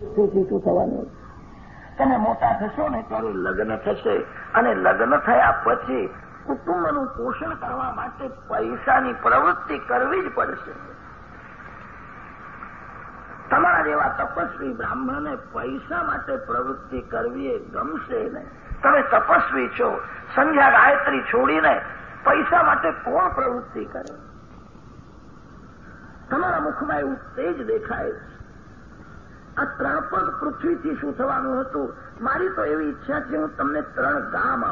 તેથી શું થવાનું? તમે મોટા થશો ને ત્યારે લગ્ન થશે. અને લગ્ન થયા પછી કુટુંબનું પોષણ કરવા માટે પૈસાની પ્રવૃત્તિ કરવી જ પડશે. તમારા જેવા તપસ્વી બ્રાહ્મણને પૈસા માટે પ્રવૃત્તિ કરવી એ ગમશે નહીં. તમે તપસ્વી છો. સંધ્યા ગાયત્રી છોડીને પૈસા માટે કોણ પ્રવૃત્તિ કરે? તમારા મુખમાં એવું તેજ દેખાય છે આ ત્રાપદ પૃથ્વીથી શું થવાનું હતું. મારી તો એવી ઈચ્છા છે, હું તમને ત્રણ ગામ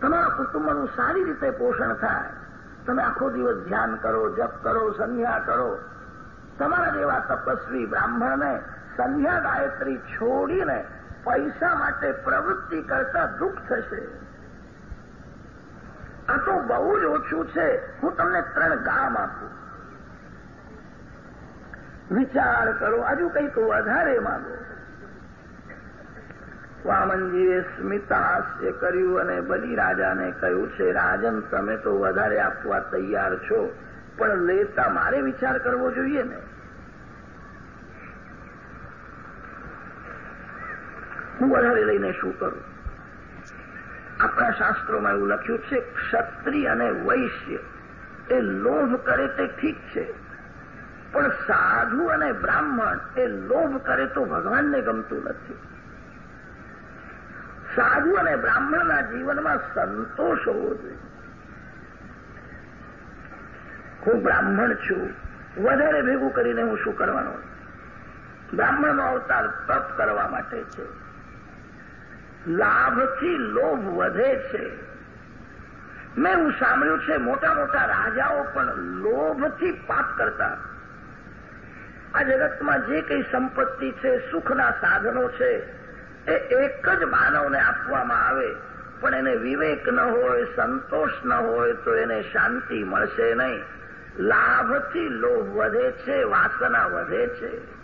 તમારા કુટુંબનું સારી રીતે પોષણ થાય. તમે આખો દિવસ ધ્યાન કરો, જપ કરો, સંધ્યા કરો. તમારા જેવા તપસ્વી બ્રાહ્મણને સંધ્યા ગાયત્રી છોડીને પૈસા માટે પ્રવૃત્તિ કરતા દુઃખ થશે. આ તો બહુ જ ઓછું છે. હું તમને ત્રણ ગામ આપું. વિચાર કરો. હજુ કંઈક વધારે માંગો. વામનજીએ સ્મિતાહાસ્ય કર્યું અને બલિરાજાને કહ્યું, છે રાજન, તમે તો વધારે આપવા તૈયાર છો, પણ લેતા મારે વિચાર કરવો જોઈએ ને. હું વધારે લઈને શું કરું? આપણા શાસ્ત્રોમાં એવું લખ્યું છે, ક્ષત્રિય અને વૈશ્ય, એ લોભ કરે તે ઠીક છે પણ સાધુ અને બ્રાહ્મણ એ લોભ કરે તો ભગવાનને ગમતું નથી. સાધુ અને બ્રાહ્મણના જીવનમાં સંતોષ હોવો જોઈએ. હું બ્રાહ્મણ છું, વધારે ભેગું કરીને હું શું કરવાનો? બ્રાહ્મણનો અવતાર તપ કરવા માટે છે. લાભથી લોભ વધે છે. મેં હું સાંભળ્યું છે, મોટા મોટા રાજાઓ પણ લોભથી પાપ કરતા આ જગતમાં જે કંઈ સંપત્તિ છે, સુખના સાધનો છે, એ એક જ માનવને આપવામાં આવે. પણ એને વિવેક ન હોય, સંતોષ ન હોય, તો એને શાંતિ મળશે નહીં. લાભથી લોભ વધે છે, વાસના વધે છે.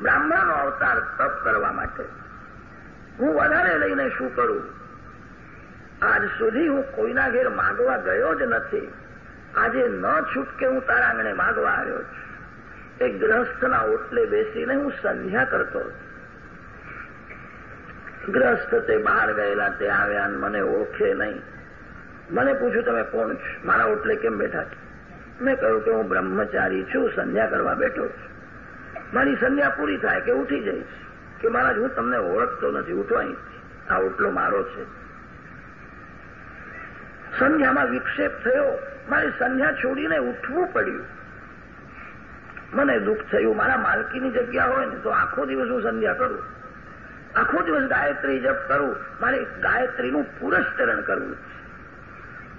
બ્રાહ્મણનો અવતાર તપ કરવા માટે. હું વધારે લઈને શું કરું? આજ સુધી હું કોઈના ઘેર માગવા ગયો જ નથી. આજે ન છૂટકે હું તારા આંગણે માગવા આવ્યો છું. એક ગ્રહસ્થના ઓટલે બેસીને હું સંધ્યા કરતો. ગ્રસ્ત તે બહાર ગયેલા, તે આવ્યા મને ઓળખે નહીં. મને પૂછ્યું, તમે કોણ છો? મારા ઓટલે કેમ બેઠા છો? મેં કહ્યું કે હું બ્રહ્મચારી છું, સંધ્યા કરવા બેઠો છું. મારી સંધ્યા પૂરી થાય કે ઉઠી જઈશ કે મહારાજ, હું તમને ઓળખતો નથી, ઉઠો આ ઓટલો મારો છે. સંધ્યામાં વિક્ષેપ થયો. મારે સંધ્યા છોડીને ઉઠવું પડ્યું. મને દુઃખ થયું. મારા માલકીની જગ્યા હોય ને તો આખો દિવસ હું સંધ્યા કરું. આખો દિવસ ગાયત્રી જપ કરું. મારે ગાયત્રીનું પુરસ્કરણ કરવું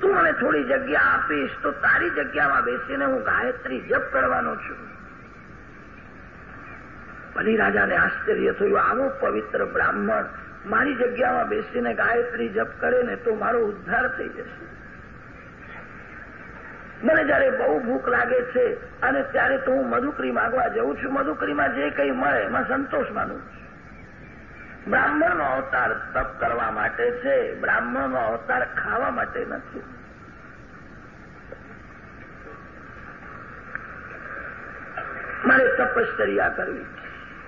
તું મને થોડી જગ્યા આપીશ તો તારી જગ્યામાં બેસીને હું ગાયત્રી જપ કરવાનો છું. બલિરાજાને આશ્ચર્ય થયું. આવો પવિત્ર બ્રાહ્મણ. મારી જગ્યામાં બેસીને ગાયત્રી જપ કરે ને તો મારો ઉદ્ધાર થઈ જશે. મને જયારે બહુ ભૂખ લાગે છે અને ત્યારે તો હું મધુકરી માગવા જઉં છું. મધુકરીમાં જે કંઈ મળે એમાં સંતોષ માનું બ્રાહ્મણનો અવતાર તપ કરવા માટે છે. બ્રાહ્મણનો અવતાર ખાવા માટે નથી. મારે તપશ્ચર્યા કરવી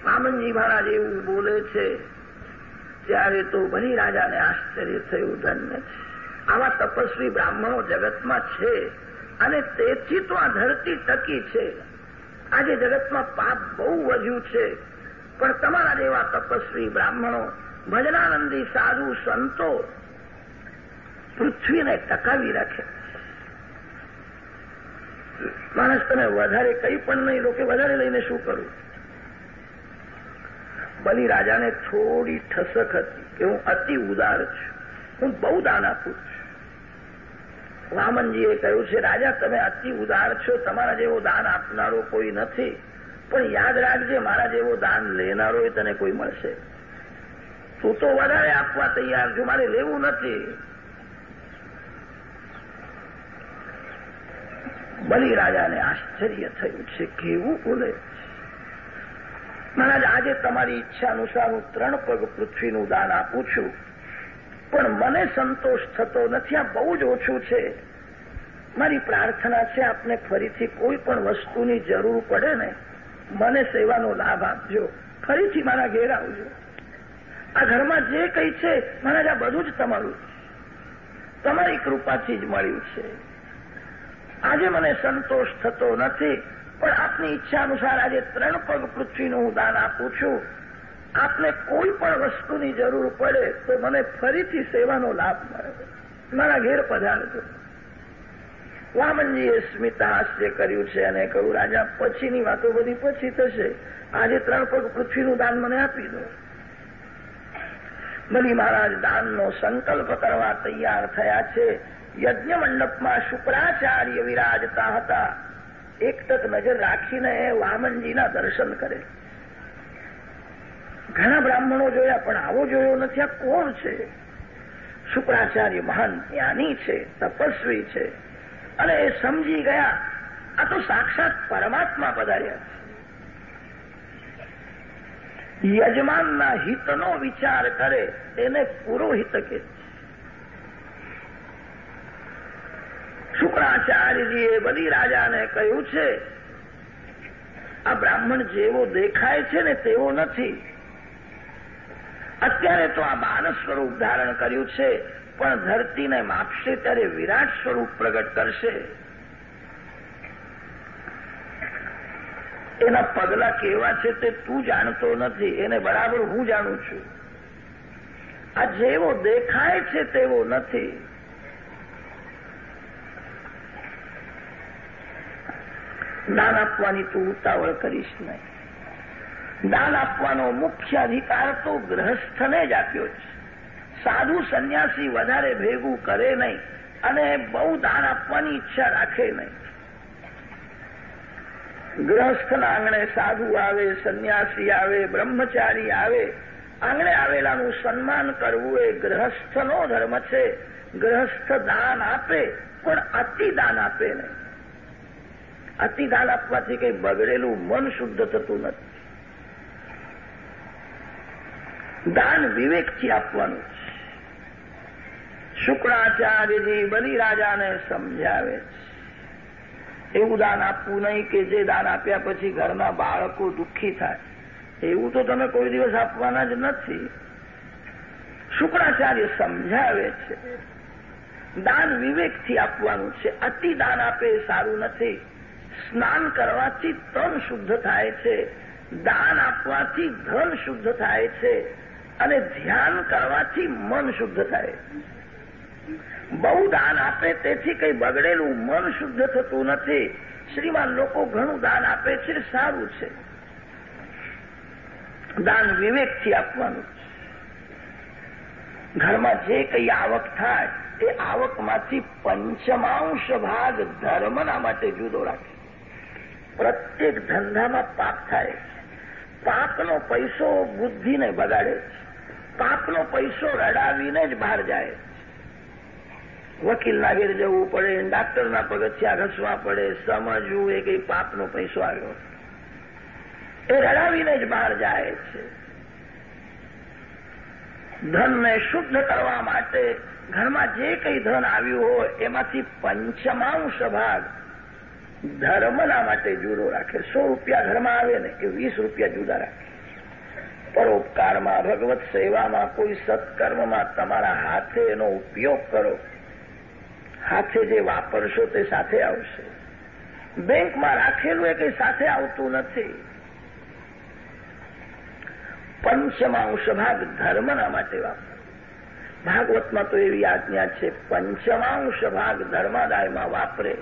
વામનજી મહારાજ એવું બોલે છે, ત્યારે તો બની રાજાને આશ્ચર્ય થયું ધન્ય આવા તપસ્વી બ્રાહ્મણો જગતમાં છે. અને તેથી તો આ ધરતી ટકી છે. આજે જગતમાં પાપ બહુ વધ્યું છે. પણ તમારા જેવા તપસ્વી બ્રાહ્મણો, ભજનાનંદી સાધુ સંતો પૃથ્વીને ટકાવી રાખે. માણસ તમે વધારે કંઈ પણ નહીં લો વધારે લઈને શું કરું? બલિ રાજાને થોડી ઠસક હતી કે હું અતિ ઉદાર છું. હું બહુ દાન આપું છું. વામનજીએ કહ્યું છે, રાજા, તમે અતિ ઉદાર છો. તમારા જેવો દાન આપનારો કોઈ નથી. પણ યાદ રાખજે, મારા જેવો દાન લેનારો એ તને કોઈ મળશે. તું તો વધારે આપવા તૈયાર છું. મારે લેવું નથી. બલી રાજાને આશ્ચર્ય થયું છે, કેવું બોલે? મહારાજ, આજે તમારી ઈચ્છા અનુસાર હું ત્રણ પગ પૃથ્વીનું દાન આપું છું. પણ મને સંતોષ થતો નથી. આ બહુ જ ઓછું છે. મારી પ્રાર્થના છે આપને ફરીથી કોઈ પણ વસ્તુની જરૂર પડે ને, મને સેવાનો લાભ આપજો. ફરીથી મારા ઘેર આવજો. આ ઘરમાં જે કંઈ છે, મહારાજ, આ બધું જ તમારું તમારી કૃપાથી જ મળ્યું છે. આજે મને સંતોષ થતો નથી, પણ આપની ઈચ્છા અનુસાર આજે ત્રણ પગ પૃથ્વીનું હું દાન આપું છું. આપને કોઈ પણ વસ્તુની જરૂર પડે તો મને ફરીથી સેવાનો લાભ મળે. મારા ઘેર પધારજો. વામનજીએ સ્મિત હાસ્ય કર્યું છે અને કહ્યું, રાજા, પછીની વાતો બધી પછી થશે. આજે ત્રણ પગ પૃથ્વીનું દાન મને આપી દો. બલી મહારાજ દાનનો સંકલ્પ કરવા તૈયાર થયા છે. યજ્ઞ મંડપમાં શુક્રાચાર્ય વિરાજતા હતા. એક તક નજર રાખીને વામનજીના દર્શન કરે. ઘણા બ્રાહ્મણો જોયા, પણ આવો જોયો નથી. આ કોણ છે? શુક્રાચાર્ય મહાન જ્ઞાની છે, તપસ્વી છે. અને એ સમજી ગયા, આ તો સાક્ષાત પરમાત્મા પધાર્યા છે. યજમાનના હિતનો વિચાર કરે એને પુરોહિત કે શુક્રાચાર્યજીએ બધી રાજાને કહ્યું છે, આ બ્રાહ્મણ જેવો દેખાય છે ને તેવો નથી. અત્યારે તો આ બાલ સ્વરૂપ ધારણ કર્યું છે, પણ ધરતીને માપશે ત્યારે વિરાટ સ્વરૂપ પ્રગટ કરશે. એના પગલા કેવા છે તે તું જાણતો નથી, એને બરાબર હું જાણું છું. આ જેવો દેખાય છે તેવો નથી. દાન આપવાની તું ઉતાવળ કરીશ નહીં. દાન આપવાનો મુખ્ય અધિકાર તો ગ્રહસ્થને જ આપ્યો છે. સાધુ સંન્યાસી વધારે ભેગું કરે નહીં અને બહુ દાન આપવાની ઈચ્છા રાખે નહીં. ગ્રહસ્થના આંગણે સાધુ આવે, સંન્યાસી આવે, બ્રહ્મચારી આવે, આંગણે આવેલાનું સન્માન કરવું એ ગ્રહસ્થનો ધર્મ છે. ગ્રહસ્થ દાન આપે, પણ અતિ દાન આપે નહીં. અતિ દાન આપવાથી કંઈ બગડેલું મન શુદ્ધ થતું નથી. દાન વિવેકથી આપવાનું છે. શુક્રાચાર્યજી બલિરાજાને સમજાવે છે. એવું દાન આપવું નહીં કે જે દાન આપ્યા પછી ઘરના બાળકો દુઃખી થાય. એવું તો તમે કોઈ દિવસ આપવાના જ નથી. શુક્રાચાર્ય સમજાવે છે. દાન વિવેકથી આપવાનું છે. અતિ દાન આપે સારું નથી. સ્નાન કરવાથી તન શુદ્ધ થાય છે. દાન આપવાથી ધન શુદ્ધ થાય છે. અને ધ્યાન કરવાથી મન શુદ્ધ થાય. બહુ દાન આપે તેથી કઈ બગડેલું મન શુદ્ધ થતું નથી. શ્રીમાન લોકો ઘણું દાન આપે છે, સારું છે. દાન વિવેકથી આપવાનું ઘરમાં જે કઈ આવક થાય, એ આવકમાંથી પંચમાંશ ભાગ ધર્મના માટે જુદો રાખે. પ્રત્યેક ધંધામાં પાપ થાય. પાપનો પૈસો બુદ્ધિને બગાડે છે. પાપનો પૈસો રડાવીને જ બહાર જાય. વકીલના ઘેર જવું પડે, ડાક્ટરના પગથિયા ઘસવા પડે, સમજવું એ કઈ પાપનો પૈસો આવ્યો. એ રડાવીને જ બહાર જાય છે. ધનને શુદ્ધ કરવા માટે ઘરમાં જે કંઈ ધન આવ્યું હોય, એમાંથી પંચમાંશ ભાગ ધર્મના માટે જુદો રાખે. સો રૂપિયા ઘરમાં આવે ને એ વીસ રૂપિયા જુદા રાખે. પરોપકારમાં ભગવત સેવામાં કોઈ સત્કર્મમાં તમારા હાથે એનો ઉપયોગ કરો. હાથે જે વાપરશો તે સાથે આવશે. બેંકમાં રાખેલું એ કંઈ સાથે આવતું નથી. પંચમાંશ ભાગ ધર્મના માટે વાપરો. ભાગવતમાં તો એવી આજ્ઞા છે, પંચમાંશ ભાગ ધર્માદાયમાં વાપરે.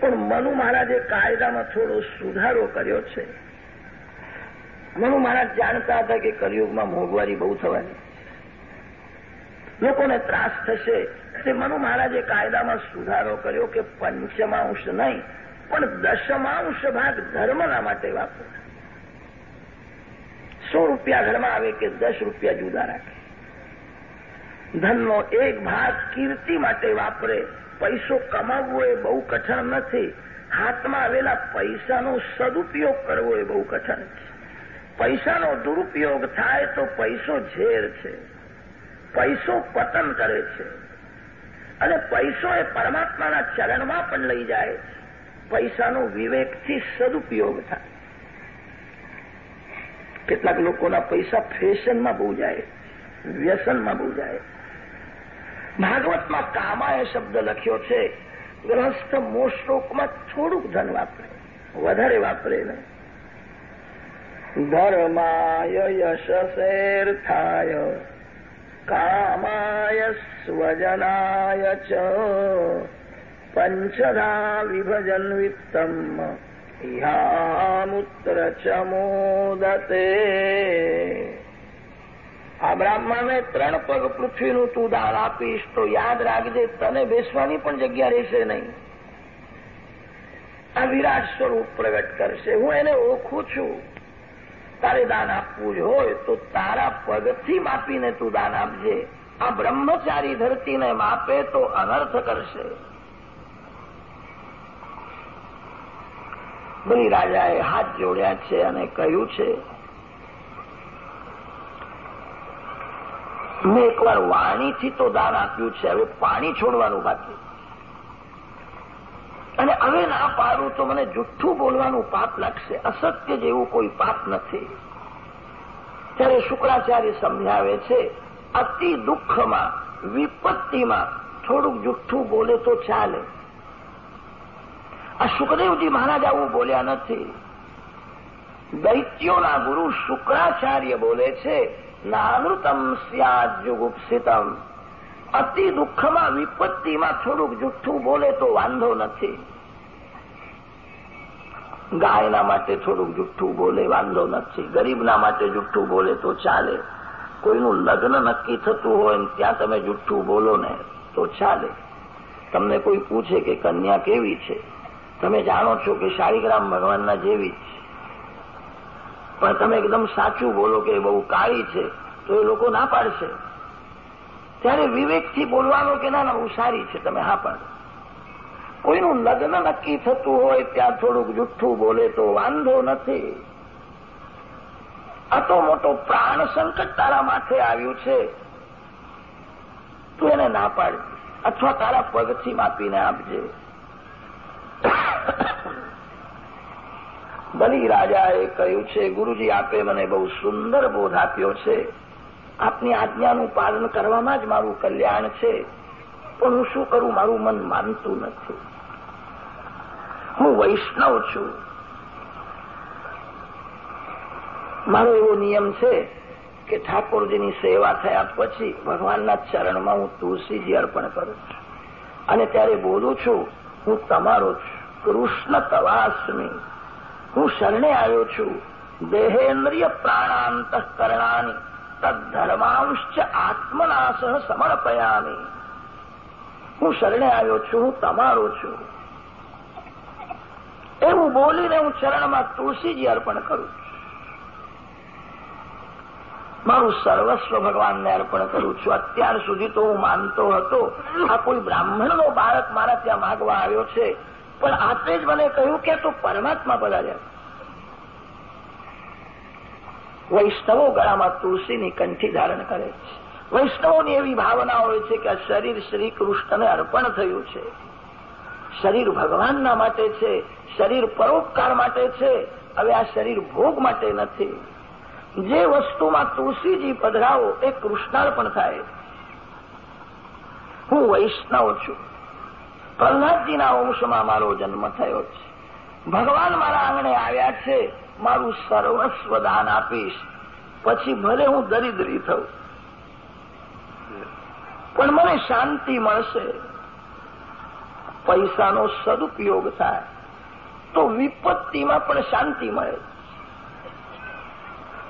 પણ મનુ મહારાજે કાયદામાં થોડો સુધારો કર્યો છે. મનુ મહારાજ જાણતા હતા કે કલયુગમાં મોંઘવારી બહુ થવાની. લોકોને ત્રાસ થશે. તે મનુ મહારાજે કાયદામાં સુધારો કર્યો કે પંચમાંશ નહીં, પણ દશમાંશ ભાગ ધર્મના માટે વાપરો. સો રૂપિયા ઘરમાં આવે કે દસ રૂપિયા જુદા રાખે. ધનનો એક ભાગ કીર્તિ માટે વાપરે. પૈસો કમાવવો એ બહુ કઠણ નથી. હાથમાં આવેલા પૈસાનો સદુપયોગ કરવો એ બહુ કઠણ છે. પૈસાનો દુરુપયોગ થાય તો પૈસો ઝેર છે. પૈસો પતન કરે છે. અને પૈસો એ પરમાત્માના ચરણમાં પણ લઈ જાય પૈસાનો વિવેકથી સદુપયોગ થાય. કેટલાક લોકોના પૈસા ફેશનમાં બહુ જાય, વ્યસનમાં બહુ જાય. ભાગવતમાં એ શબ્દ લખ્યો છે, ગ્રહસ્થ મોશ્લોકમાં થોડુંક ધન વાપરે, વધારે વાપરે નહીં. ધર્માય યશસેર્થાય કામાય સ્વજનાય ચ પંચધા વિભજન વિત્તમ યામુત્ર ચમોદતે આ બ્રાહ્મણને ત્રણ પગ પૃથ્વીનું તું દાન આપીશ તો યાદ રાખજે, તને બેસવાની પણ જગ્યા રહેશે નહીં. આ વિરાટ સ્વરૂપ પ્રગટ કરશે. હું એને ઓળખું છું. તારે દાન આપવું હોય તો તારા પગથી માપીને તું દાન આપજે. આ બ્રહ્મચારી ધરતીને માપે તો અનર્થ કરશે. બની રાજાએ હાથ જોડ્યા છે અને કહ્યું છે, મેં એકવાર વાણીથી તો દાન આપ્યું છે, હવે પાણી છોડવાનું બાકી અને હવે ના પાડું તો મને જુઠ્ઠું બોલવાનું પાપ લાગશે. અસત્ય જેવું કોઈ પાપ નથી. ત્યારે શુક્રાચાર્ય સમજાવે છે, અતિ દુઃખમાં, વિપત્તિમાં થોડુંક જુઠ્ઠું બોલે તો ચાલે. આ સુખદેવજી મહારાજ આવું બોલ્યા નથી. દૈત્યોના ગુરુ શુક્રાચાર્ય બોલે છે, નાનૃતમ સ્યાદ જુગુપ્સિતમ. અતિ દુઃખમાં, વિપત્તિમાં થોડુંક જુઠ્ઠું બોલે તો વાંધો નથી. ગાયના માટે થોડુંક જુઠ્ઠું બોલે વાંધો નથી. ગરીબના માટે જુઠ્ઠું બોલે તો ચાલે. કોઈનું લગ્ન નક્કી થતું હોય ત્યાં તમે જુઠ્ઠું બોલો ને તો ચાલે. તમને કોઈ પૂછે કે કન્યા કેવી છે? તમે જાણો છો કે શાળીગ્રામ ભગવાનના જેવી છે. પણ તમે એકદમ સાચું બોલો કે બહુ કાળી છે, તો એ લોકો ના પાડશે. ત્યારે વિવેકથી બોલવાનું કે ના ના છે, તમે હા પાડો. કોઈનું લગ્ન નક્કી થતું હોય, ત્યાં થોડુંક જુઠ્ઠું બોલે તો વાંધો નથી. આ તો મોટો પ્રાણ સંકટ તારા માથે આવ્યું છે. તું એને ના પાડ, અથવા તારા પગથી માપીને આપજે. બલી રાજાએ કહ્યું છે, ગુરુજી, આપે મને બહુ સુંદર બોધ આપ્યો છે. આપની આજ્ઞાનું પાલન કરવામાં જ મારું કલ્યાણ છે. પણ હું શું કરું? મારું મન માનતું નથી. હું વૈષ્ણવ છું. મારો એવો નિયમ છે કે ઠાકોરજીની સેવા થયા પછી ભગવાનના ચરણમાં હું તુલસીજી અર્પણ કરું છું. અને ત્યારે બોલું છું, હું તમારો છું કૃષ્ણ તવાસમી હું શરણે આવ્યો છું. દેહેન્દ્રિય પ્રાણાંત કરણાની તદ્ધર્માંશ આત્મનાશ સમર્પયામી હું શરણે આવ્યો છું, હું તમારો છું। એવું બોલીને હું ચરણમાં તુલસીજી અર્પણ કરું મારું સર્વસ્વ ભગવાનને અર્પણ કરું છું। અત્યાર સુધી તો હું માનતો હતો, આ કોઈ બ્રાહ્મણનો બાળક મારા ત્યાં માગવા આવ્યો છે, પણ આપે જ મને કહ્યું કે તું પરમાત્મા પધાર્યા વૈષ્ણવો ગળામાં તુલસીની કંઠી ધારણ કરે છે. વૈષ્ણવોની એવી ભાવના હોય છે કે આ શરીર શ્રી કૃષ્ણને અર્પણ થયું છે. શરીર ભગવાનના માટે છે, શરીર પરોપકાર માટે છે, હવે આ શરીર ભોગ માટે નથી. જે વસ્તુમાં તુલસીજી પધરાવો, એ કૃષ્ણાર્પણ થાય. હું વૈષ્ણવ છું. પ્રહલાદજીના વંશમાં મારો જન્મ થયો છે. ભગવાન મારા આંગણે આવ્યા છે. મારું સર્વસ્વ દાન આપીશ. પછી ભલે હું દરિદ્રી થઉં. પણ મને શાંતિ મળશે. પૈસાનો સદુપયોગ થાય. તો વિપત્તિમાં પણ શાંતિ મળે.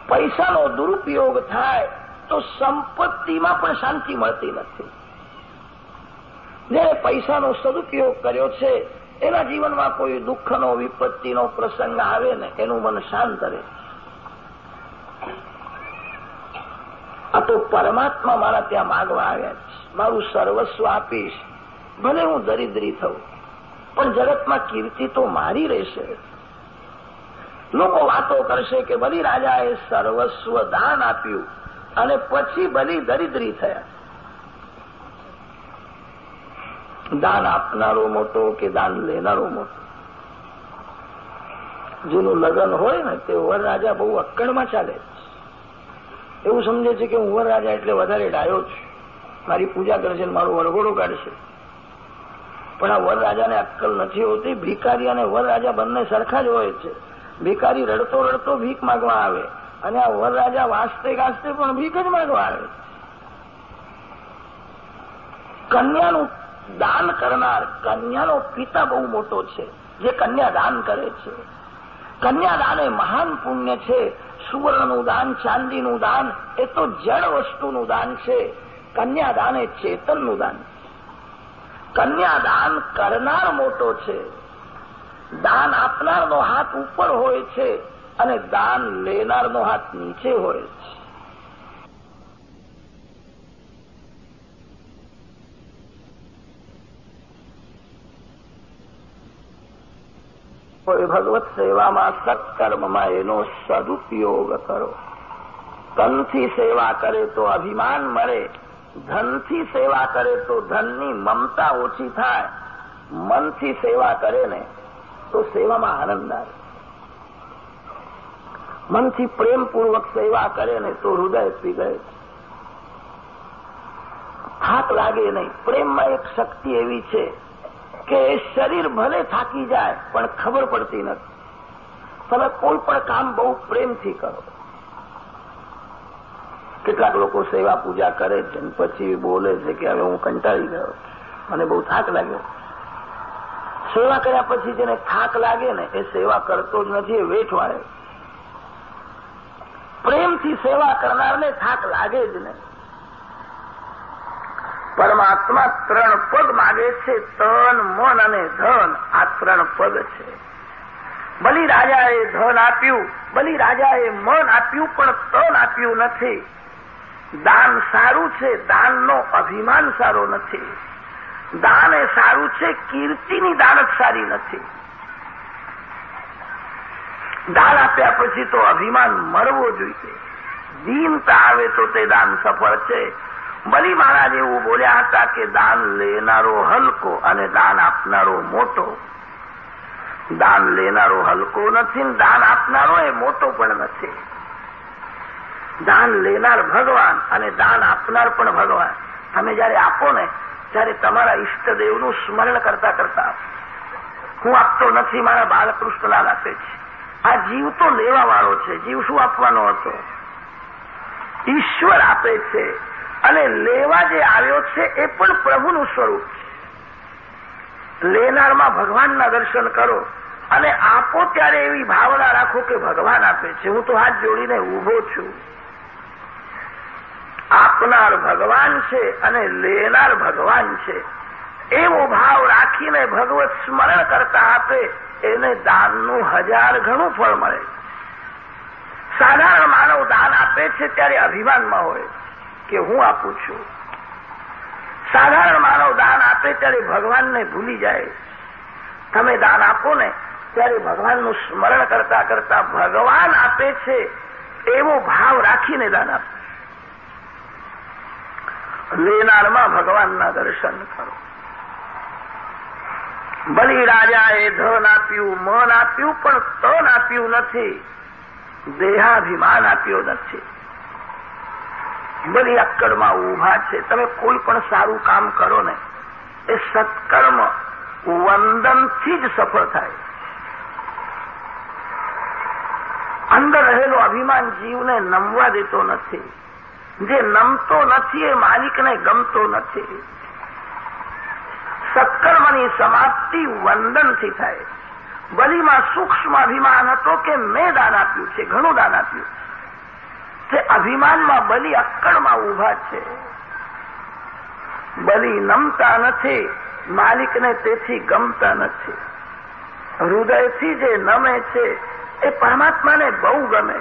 પૈસાનો દુરુપયોગ થાય, તો સંપત્તિમાં પણ શાંતિ મળતી નથી. જેને પૈસાનો સદુપયોગ કર્યો છે એના જીવનમાં કોઈ દુઃખનો, વિપત્તિનો પ્રસંગ આવે ને, એનું મન શાંત રહે. આ તો પરમાત્મા મારા ત્યાં માગવા આવ્યા છે. મારું સર્વસ્વ આપીશ. ભલે હું દરિદ્રી થઉં, પણ જગતમાં કીર્તિ તો મારી રહેશે. લોકો વાતો કરશે કે બલી રાજાએ સર્વસ્વ દાન આપ્યું અને પછી બલી દરિદ્રી થયા. દાન આપનારો મોટો કે દાન લેનારો મોટો? જેનું લગ્ન હોય ને, તે વરરાજા બહુ અક્કડમાં ચાલે એવું સમજે છે કે હું વરરાજા એટલે વધારે ડાયો છું. મારી પૂજા કરશે મારો વરઘોડો કાઢશે. પણ આ વરરાજાને અક્કલ નથી હોતી. ભિકારી અને વરરાજા બંને સરખા જ હોય છે. ભિકારી રડતો રડતો ભીખ માગવા આવે અને આ વરરાજા વાંચતે ગાજતે પણ ભીખ જ માગવા આવે કન્યાનું દાન કરનાર કન્યાનો પિતા બહુ મોટો છે, જે કન્યા દાન કરે છે. કન્યાદાન એ મહાન પુણ્ય છે. સુવર્ણનું દાન, ચાંદીનું દાન, એ તો જળ વસ્તુનું દાન છે. કન્યાદાન એ ચેતનનું દાન કન્યાદાન કરનાર મોટો છે. દાન આપનારનો હાથ ઉપર હોય છે અને દાન લેનારનો હાથ નીચે હોય છે. કોઈ ભગવત સેવામાં સત્કર્મમાં એનો સદુપયોગ કરો. તનથી સેવા કરે તો અભિમાન મરે ધનથી સેવા કરે તો ધનની મમતા ઓછી થાય. મનથી સેવા કરે ને તો સેવામાં આનંદ આવે. મનથી પ્રેમપૂર્વક સેવા કરે ને તો હૃદય પીગળે થાક લાગે નહીં. પ્રેમમાં એક શક્તિ એવી છે કે શરીર ભલે થાકી જાય, પણ ખબર પડતી નથી. તમે કોઈ પણ કામ બહુ પ્રેમથી કરો. કેટલાક લોકો સેવા પૂજા કરે છે પછી બોલે છે કે હવે હું કંટાળી ગયો. મને બહુ થાક લાગ્યો. સેવા કર્યા પછી જેને થાક લાગે ને, એ સેવા કરતો જ નથી, એ વેઠ વાળે પ્રેમથી સેવા કરનારને થાક લાગે જ નહીં. પરમાત્મા ત્રણ પગ માગે છે, તન, મન અને ધન. આ ત્રણ પગ છે. બલિ રાજાએ ધન આપ્યું બલિ રાજાએ મન આપ્યું, પણ તન આપ્યું નથી. દાન સારું છે, દાનનો અભિમાન સારો નથી. દાન એ સારું છે, કીર્તિની દાનત સારી નથી. દાન આપ્યા પછી તો અભિમાન મરવો જોઈએ. દીનતા આવે તો તે દાન સફળ છે. બલી મહારાજ એવું બોલ્યા હતા કે દાન લેનારો હલકો અને દાન આપનારો મોટો. દાન લેનારો હલકો નથી દાન આપનારો એ મોટો પણ નથી. દાન લેનાર ભગવાન અને દાન આપનાર પણ ભગવાન. તમે જયારે આપો ને, ત્યારે તમારા ઈષ્ટદેવનું સ્મરણ કરતા કરતા હું આપતો નથી, મારા બાલકૃષ્ણલાલ આપે છે આ જીવ તો લેવા વાળો છે, જીવ શું આપવાનો હતો? ઈશ્વર આપે છે. અને લેવા જે આવ્યો છે એ પણ પ્રભુનું સ્વરૂપ છે. લેનારમાં ભગવાનના દર્શન કરો અને આપો ત્યારે એવી ભાવના રાખો કે ભગવાન આપે છે. હું તો હાથ જોડીને ઊભો છું. આપનાર ભગવાન છે અને લેનાર ભગવાન છે. એવો ભાવ રાખીને ભગવત સ્મરણ કરતા આપે, એને દાનનું હજાર ઘણું ફળ મળે. સાધારણ માનવ દાન આપે છે ત્યારે અભિમાનમાં હોય. કે હું આપું છું? સાધારણ માનવ દાન આપે ત્યારે ભગવાનને ભૂલી જાય. તમે દાન આપો ને ત્યારે ભગવાનનું સ્મરણ કરતા કરતા ભગવાન આપે છે એવો ભાવ રાખીને દાન આપો લેનારમાં ભગવાનના દર્શન કરો. બલિ રાજાએ ધન આપ્યું, મન આપ્યું, પણ તન આપ્યું નથી. દેહાભિમાન આપ્યો નથી. બધી અક્કડમાં ઊભા છે. તમે કોઈ પણ સારું કામ કરો ને, એ સત્કર્મ વંદનથી જ સફળ થાય. અંદર રહેલો અભિમાન જીવને નમવા દેતો નથી. જે નમતો નથી એ માલિકને ગમતો નથી. સત્કર્મની સમાપ્તિ વંદનથી થાય. બલીમાં સૂક્ષ્મ અભિમાન હતો કે મેં દાન આપ્યું છે, ઘણું દાન આપ્યું તે અભિમાનમાં બલી અક્કડમાં ઊભા છે. બલી નમતા નથી, માલિકને તેથી ગમતા નથી. હૃદયથી જે નમે છે, એ પરમાત્માને બહુ ગમે.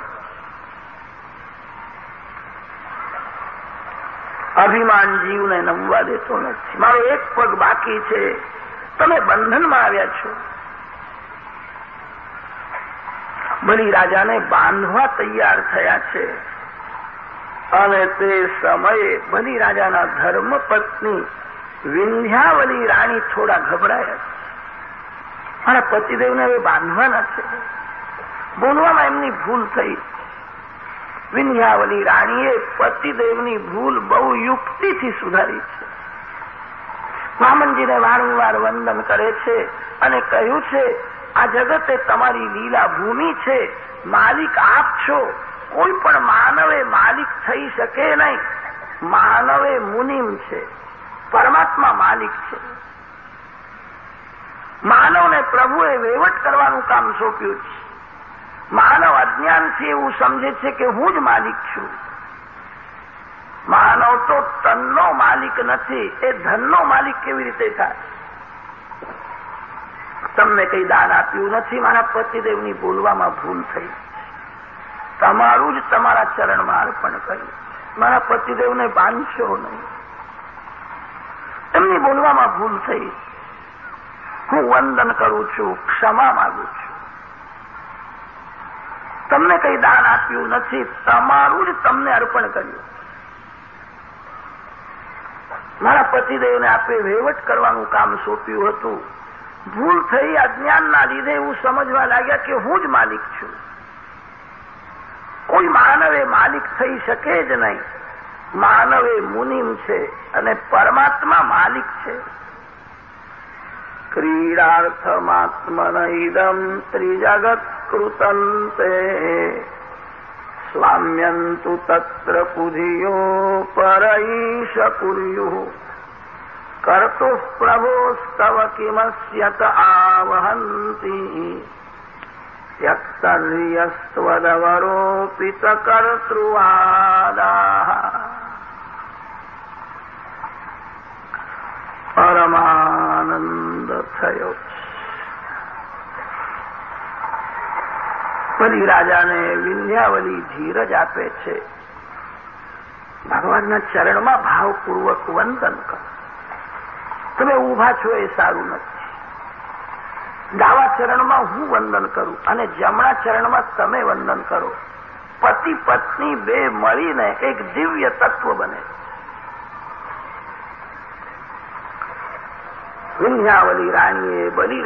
અભિમાન જીવને નમવા દેતો નથી. મારો એક પગ બાકી છે. તમે બંધનમાં આવ્યા છો. બલી રાજાને બાંધવા તૈયાર થયા છે. અને તે સમયે બલી રાજાના ધર્મપત્ની વિંધ્યાવલી રાણી થોડા ગભરાયા. મારા પતિદેવને હવે બાંધવાના છે. બોલવામાં એમની ભૂલ થઈ. વિંધ્યાવલી રાણીએ પતિદેવની ભૂલ બહુ યુક્તિથી સુધારી છે. વામનજીને વારંવાર વંદન કરે છે અને કહ્યું છે, આ જગતે તમારી લીલા ભૂમિ છે. માલિક આપ છો. કોઈ પણ માનવે માલિક થઈ શકે નહીં. માનવે મુનિમ છે. પરમાત્મા માલિક છે. માનવને પ્રભુએ વહીવટ કરવાનું કામ સોંપ્યું છે. માનવ અજ્ઞાનથી એવું સમજે છે કે હું જ માલિક છું. માનવ તો તનનો માલિક નથી. એ ધનનો માલિક કેવી રીતે થાય? તમને કઈ દાન આપ્યું નથી? મારા પતિદેવની બોલવામાં ભૂલ થઈ. તમારું જ તમારા ચરણમાં અર્પણ કર્યું મારા પતિદેવને બાંધશો નહીં. એમની બોલવામાં ભૂલ થઈ. હું વંદન કરું છું, ક્ષમા માગું છું. તમને કઈ દાન આપ્યું નથી, તમારું જ તમને અર્પણ કર્યું. મારા પતિદેવને આપે વહીવટ કરવાનું કામ સોંપ્યું હતું. ભૂલ થઈ અજ્ઞાનના લીધે એવું સમજવા લાગ્યા કે હું જ માલિક છું. કોઈ માનવે માલિક થઈ શકે જ નહીં. માનવે મુનિમ છે અને પરમાત્મા માલિક છે. ક્રીડાર્થમાત્મન ત્રિજગત કૃતં સ્વામ્યંતુ તત્ર પુધિયો પરૈષ કુર્યુ કર્તુ પ્રભોસ્તવ કિમસ્યત આવહંતી. ત્યક્તર્યસ્ત્વદવરોપિત કર્તૃવાદા પરમાનંદ થયો બલી રાજાને વિંધ્યાવલી ધીરજ આપે છે ભગવાનના ચરણમાં ભાવપૂર્વક વંદન કરો તમે ઊભા છો એ સારું નથી ડાવા ચરણમાં હું વંદન કરું અને જમણા ચરણમાં તમે વંદન કરો. પતિ પત્ની બે મળીને એક દિવ્ય તત્વ બને. વિંધ્યાવલી રાણીએ બલી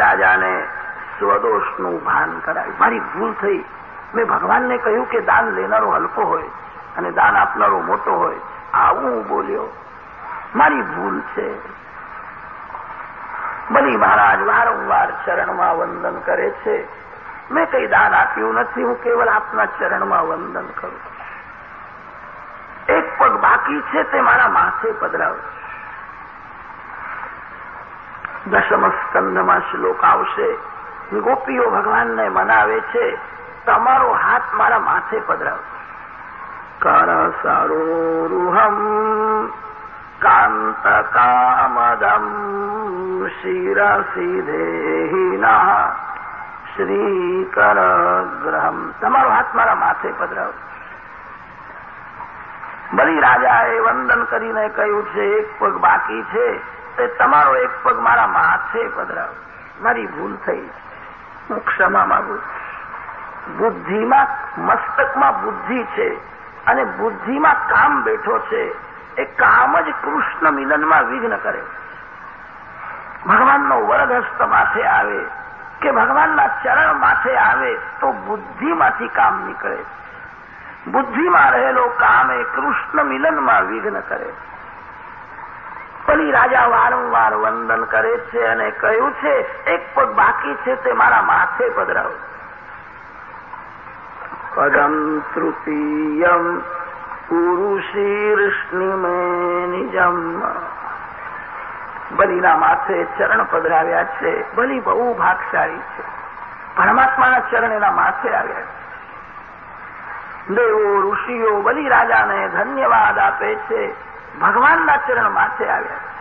સ્વદોષનું ભાન કરાવ્યું. મારી ભૂલ થઈ. મેં ભગવાનને કહ્યું કે દાન લેનારો હલકો હોય અને દાન આપનારો મોટો હોય. આવું હું બોલ્યો. મારી ભૂલ છે. બલી મહારાજ વારંવાર ચરણમાં વંદન કરે છે. મેં કઈ દાન આપ્યું નથી, હું કેવલ આપના ચરણમાં વંદન કરું. એક પગ બાકી છે તે મારા માથે પધરાવ. દશમ સ્કંદમાં શ્લોક આવશે. ગોપીઓ ભગવાનને મનાવે છે, તમારો હાથ મારા માથે પધરાવ. કર સરોરુહમ કાંતકામદમ શિરસી દેહિના શ્રીકર ગ્રહમ તમારો હાથ મારા માથે પધરાવ બલી રાજાએ વંદન કરીને કહ્યું છે એક પગ બાકી છે તે તમારો એક પગ મારા માથે પધરાવ મારી ભૂલ થઈ હું ક્ષમા માંગુ બુદ્ધિમાં મસ્તકમાં બુદ્ધિ છે અને બુદ્ધિમાં કામ બેઠો છે એ કામ જ કૃષ્ણ મિલનમાં વિઘ્ન કરે. ભગવાનનો વરદહસ્ત માથે આવે કે ભગવાનના ચરણ માથે આવે તો બુદ્ધિમાંથી કામ નીકળે. બુદ્ધિમાં રહેલો કામ એ કૃષ્ણ મિલનમાં વિઘ્ન કરે. પલી રાજા વારંવાર વંદન કરે છે અને કહ્યું છે, એક પગ બાકી છે તે મારા માથે પધરાવ. પદમ તૃતીયમ પુરુષીર્ષ્ણિમે નિજમ બલીના માથે ચરણ પધરાવ્યા છે. બલી બહુ ભાગશાળી છે. પરમાત્માના ચરણ માથે આવ્યા છે. દેવો, ઋષિઓ બલી ધન્યવાદ આપે છે. ભગવાનના ચરણ માથે આવ્યા છે.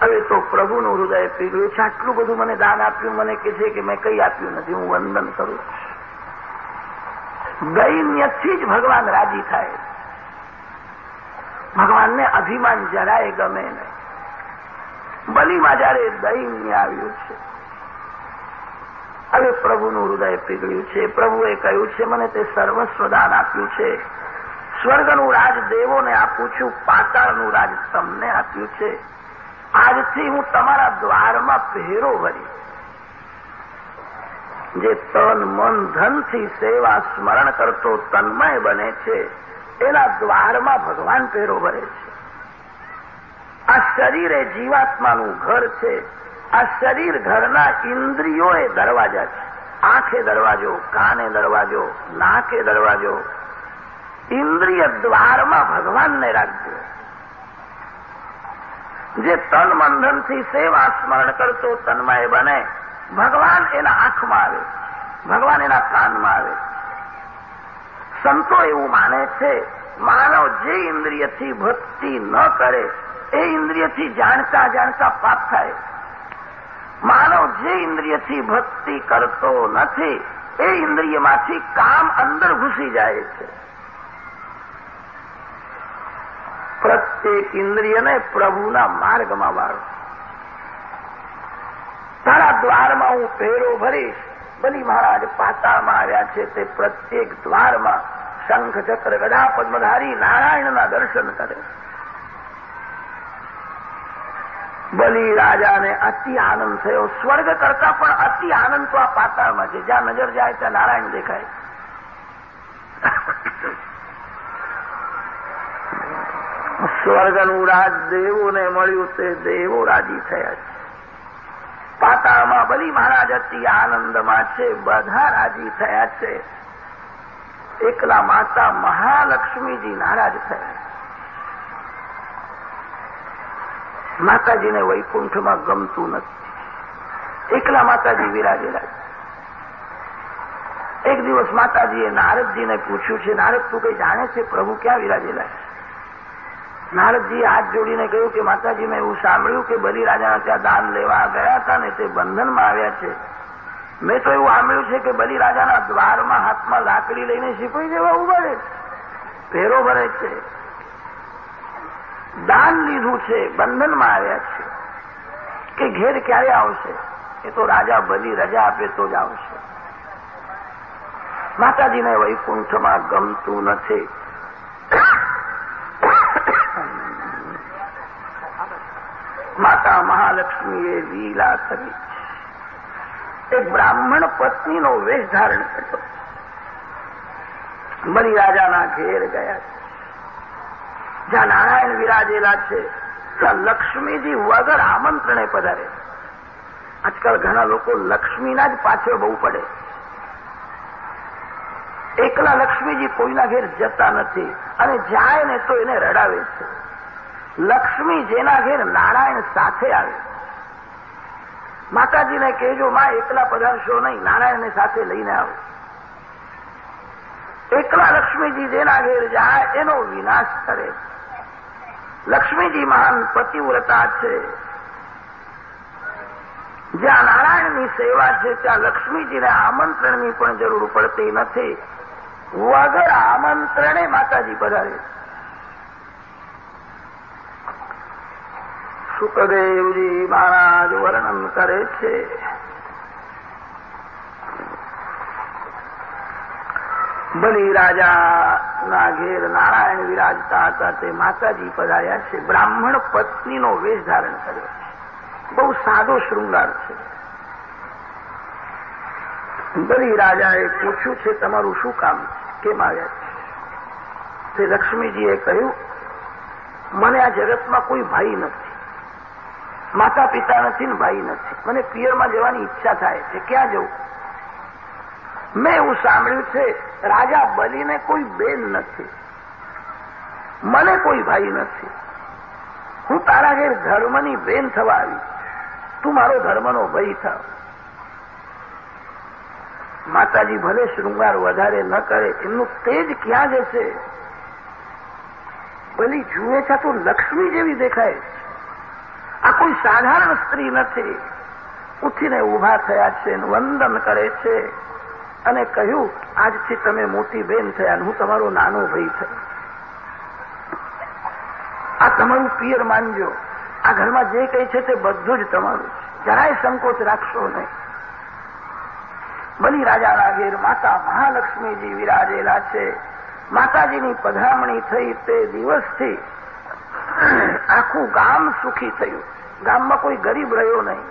હવે તો પ્રભુનું હૃદય પીગળ્યું છે. આટલું બધું મને દાન આપ્યું. મને કે છે કે મેં કઈ આપ્યું નથી. હું વંદન કરું દૈન્યથી જ ભગવાન રાજી થાય. ભગવાનને અભિમાન જરાય ગમે નહીં. બલીમાં જયારે દૈન્ય આવ્યું છે, હવે પ્રભુનું હૃદય પીગળ્યું છે. પ્રભુએ કહ્યું છે, મને તે સર્વસ્વ દાન આપ્યું છે. સ્વર્ગનું રાજ દેવોને આપું છું, પાતાળનું રાજ તમને આપ્યું છે. આજથી હું તમારા દ્વારમાં પહેરો ભરી જે તન, મન, ધનથી સેવા, સ્મરણ કરતો તન્મય બને છે, એના દ્વારમાં ભગવાન પેરો ભરે છે. આ શરીર એ જીવાત્માનું ઘર છે. આ શરીર ઘરના ઇન્દ્રિયો એ દરવાજા છે. આંખે દરવાજો, કાને દરવાજો, નાકે દરવાજો. ઇન્દ્રિય દ્વારમાં ભગવાનને રાખજો. જે તન મંધનથી સેવા, સ્મરણ કરતો તન્મય બને. ભગવાન એના આંખમાં આવે. ભગવાન એના કાનમાં આવે. સંતો એવું માને છે, માનવ જે ઇન્દ્રિયથી ભક્તિ ન કરે, એ ઇન્દ્રિયથી જાણતા જાણતા પાપ થાય. માનવ જે ઇન્દ્રિયથી ભક્તિ કરતો નથી, એ ઇન્દ્રિયમાંથી કામ અંદર ઘૂસી જાય છે. પ્રત્યેક ઇન્દ્રિયને પ્રભુના માર્ગમાં વાળો. દ્વારમાં હું પહેરો ભરીશ. બલી મહારાજ પાતાળમાં આવ્યા છે તે પ્રત્યેક દ્વારમાં શંખ, ચક્ર ગદા પદ્મધારી, નારાયણના દર્શન કરે. બલી રાજાને અતિ આનંદ થયો. સ્વર્ગ કરતા પણ અતિ આનંદ તો આ પાતાળમાં છે. જ્યાં નજર જાય ત્યાં નારાયણ દેખાય. સ્વર્ગનું રાજ દેવોને મળ્યું તે દેવો રાજી થયા છે. બલી મહારાજ, અતિ આનંદમાં છે, બધા રાજી થયા છે. એકલા માતા મહાલક્ષ્મીજી નારાજ થયા. માતાજીને વૈકુંઠમાં ગમતું નથી. એકલા માતાજી વિરાજેલા એક દિવસ માતાજીએ નારદજીને પૂછ્યું છે, નારદ, તું કઈ જાણે છે પ્રભુ ક્યાં વિરાજેલા છે? નારદજીએ હાથ જોડીને કહ્યું કે માતાજી, મેં એવું સાંભળ્યું કે બલી ત્યાં દાન લેવા ગયા હતા ને તે બંધનમાં આવ્યા છે. મેં તો એવું સાંભળ્યું છે કે બલી દ્વારમાં હાથમાં લાકડી લઈને સિપાઈ દેવા ઊભા ફેરો ભરે છે. દાન લીધું છે, બંધનમાં આવ્યા છે. કે ઘેર ક્યારે આવશે? એ તો રાજા બલી રજા આપે તો જ આવશે. માતાજીને વૈકુંઠમાં ગમતું નથી માતા મહાલક્ષ્મીએ લીલા કરી. એક બ્રાહ્મણ પત્નીનો વેશ ધારણ કર્યો. બલિ ઘેર ગયા જ્યાં નારાયણ વિરાજેલા છે, ત્યાં લક્ષ્મીજી વગર આમંત્રણે પધારે. આજકાલ ઘણા લોકો લક્ષ્મીના જ પાછળ બહુ પડે. એકલા લક્ષ્મીજી કોઈના ઘેર જતા નથી અને જાય ને તો એને રડાવે છે. લક્ષ્મી જેના ઘેર નારાયણ સાથે આવે. માતાજીને કહેજો, માં, એકલા પધારશો નહીં, નારાયણને સાથે લઈને આવો. એકલા લક્ષ્મીજી જેના ઘેર જાય, એનો વિનાશ કરે. લક્ષ્મીજી મહાન પતિવ્રતા છે. જ્યાં નારાયણની સેવા છે, ત્યાં લક્ષ્મીજીને આમંત્રણની પણ જરૂર પડતી નથી. વગર આમંત્રણે માતાજી પધારે. સુખદેવજી મહારાજ વર્ણન કરે છે. બલિ રાજાના ઘેર નારાયણ વિરાજતા હતા, તે માતાજી પધાર્યા છે. બ્રાહ્મણ પત્નીનો વેશ ધારણ કર્યો છે. બહુ સાદો શૃંગાર છે. બલિ રાજાએ પૂછ્યું છે, તમારું શું કામ કેમ આવ્યા છે? તે લક્ષ્મીજીએ કહ્યું, મને આ જગતમાં કોઈ ભાઈ નથી. માતા પિતા નથી ને ભાઈ નથી મને પિયરમાં જવાની ઈચ્છા થાય છે. ક્યાં જવું? મેં એવું સાંભળ્યું છે, રાજા બલીને કોઈ બેન નથી. મને કોઈ ભાઈ નથી. હું તારા ઘેર ધર્મની બેન થવા આવી. તું મારો ધર્મનો ભય થાવ માતાજી ભલે શૃંગાર વધારે ન કરે, એમનું તેજ ક્યાં જશે? બલી જુએ છે તો લક્ષ્મી જેવી દેખાય આ કોઈ સાધારણ સ્ત્રી નથી. ઉઠીને ઊભા થયા છે વંદન કરે છે. અને કહ્યું, આજથી તમે મોટી બેન થયા હું તમારો નાનો ભાઈ થયો. આ તમારું પિયર માનજો. આ ઘરમાં જે કંઈ છે તે બધું જ તમારું છે. જરાય સંકોચ રાખશો નહીં. બની રાજાના ઘેર માતા મહાલક્ષ્મીજી વિરાજેલા છે. માતાજીની પધરામણી થઈ તે દિવસથી આખું ગામ સુખી થયું. ગામમાં કોઈ ગરીબ રહ્યો નહીં.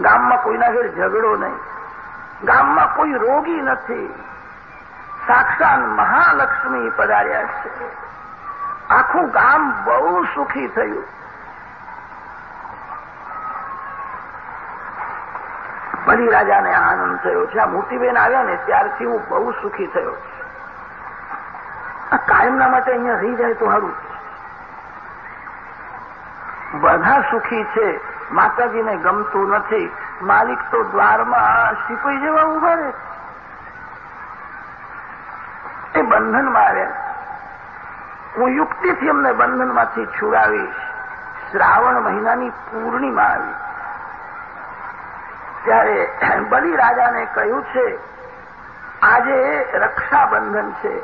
ગામમાં કોઈના ઘેર ઝઘડો નહીં. ગામમાં કોઈ રોગી નથી. સાક્ષાત મહાલક્ષ્મી પધાર્યા છે. આખું ગામ બહુ સુખી થયું. બલિરાજાને આનંદ થયો છે. આ મોતીબેન આવ્યા ને ત્યારથી હું બહુ સુખી થયો આ કાયમના માટે અહીંયા રહી જાય તો સારું. બધા સુખી છે. માતાજીને ગમતું નથી. માલિક તો દ્વારમાં સિપાઈ જેવા ઊભા રહે. એ બંધનમાં આવ્યા હું યુક્તિથી અમને બંધનમાંથી છુડાવીશ. શ્રાવણ મહિનાની પૂર્ણિમા આવી. ત્યારે બલિરાજાને કહ્યું છે, આજે રક્ષાબંધન છે.